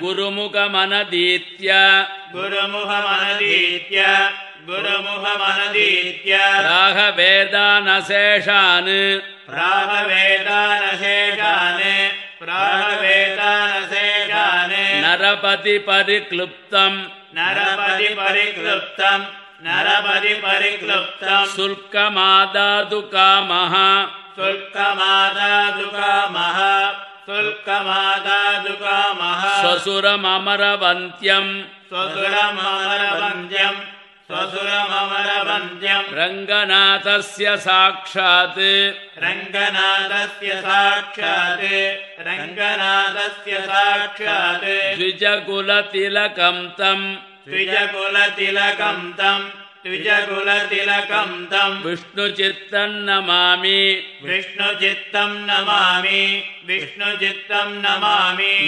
गुरुमुखमनदीत्य। गुरुमुखमनदीत्य। गुरुमुखमनदीत्य। राघवेदानशेषान् प्राहवेदानशेषान् प्राहवेदानशेषान् नरपतिपरिक्लुप्तम्। नरपति परिक्लुप्तम् नरपति परिक्लुप्तम् शुल्कमादातु कामः शुल्कमादादुकामः शुल्कमादादुकामः स्वसुरममरवन्त्यम् स्वसुरममरवन्द्यम्। स्वसुरममरवन्द्यम्। रङ्गनाथस्य साक्षात्। रङ्गनाथस्य साक्षात्। रङ्गनाथस्य साक्षात्। द्विजकुलतिलकम् तम्। द्विजकुलतिलकम् तम्। द्विजकुलतिलकम् तम्। विष्णुचित्तम् नमामि। विष्णुचित्तम् नमामि। विष्णुचित्तम् नमामि